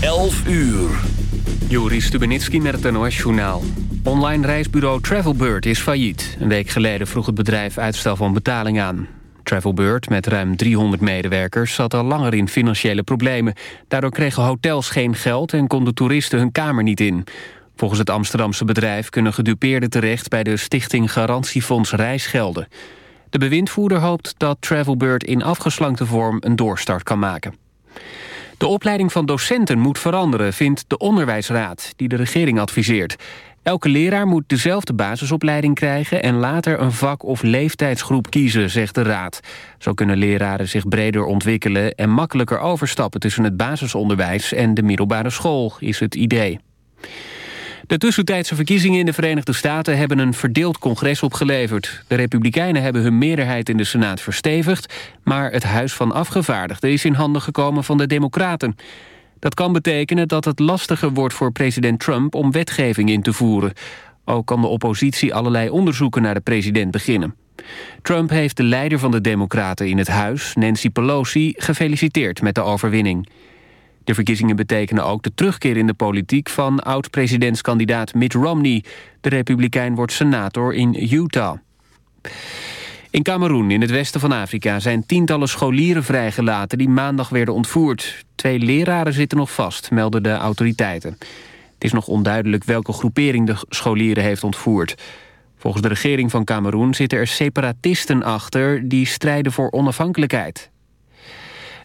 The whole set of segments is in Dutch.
11 uur. Joris Stubenitski met het NOS-journaal. Online reisbureau Travelbird is failliet. Een week geleden vroeg het bedrijf uitstel van betaling aan. Travelbird, met ruim 300 medewerkers, zat al langer in financiële problemen. Daardoor kregen hotels geen geld en konden toeristen hun kamer niet in. Volgens het Amsterdamse bedrijf kunnen gedupeerden terecht... bij de Stichting Garantiefonds Reisgelden. De bewindvoerder hoopt dat Travelbird in afgeslankte vorm een doorstart kan maken. De opleiding van docenten moet veranderen, vindt de Onderwijsraad... die de regering adviseert. Elke leraar moet dezelfde basisopleiding krijgen... en later een vak- of leeftijdsgroep kiezen, zegt de raad. Zo kunnen leraren zich breder ontwikkelen... en makkelijker overstappen tussen het basisonderwijs en de middelbare school, is het idee. De tussentijdse verkiezingen in de Verenigde Staten hebben een verdeeld congres opgeleverd. De Republikeinen hebben hun meerderheid in de Senaat verstevigd... maar het Huis van Afgevaardigden is in handen gekomen van de Democraten. Dat kan betekenen dat het lastiger wordt voor president Trump om wetgeving in te voeren. Ook kan de oppositie allerlei onderzoeken naar de president beginnen. Trump heeft de leider van de Democraten in het huis, Nancy Pelosi, gefeliciteerd met de overwinning. De verkiezingen betekenen ook de terugkeer in de politiek van oud-presidentskandidaat Mitt Romney. De republikein wordt senator in Utah. In Cameroen, in het westen van Afrika, zijn tientallen scholieren vrijgelaten... die maandag werden ontvoerd. Twee leraren zitten nog vast, melden de autoriteiten. Het is nog onduidelijk welke groepering de scholieren heeft ontvoerd. Volgens de regering van Cameroen zitten er separatisten achter... die strijden voor onafhankelijkheid.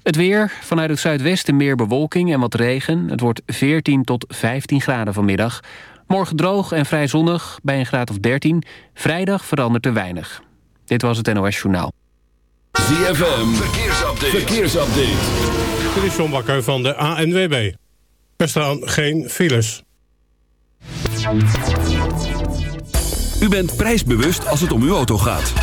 Het weer, vanuit het zuidwesten meer bewolking en wat regen. Het wordt 14 tot 15 graden vanmiddag. Morgen droog en vrij zonnig, bij een graad of 13. Vrijdag verandert er weinig. Dit was het NOS Journaal. ZFM, verkeersupdate. verkeersupdate. Dit is John Bakker van de ANWB. Er staan geen files. U bent prijsbewust als het om uw auto gaat.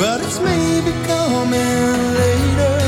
but it's maybe coming later.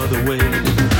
other way.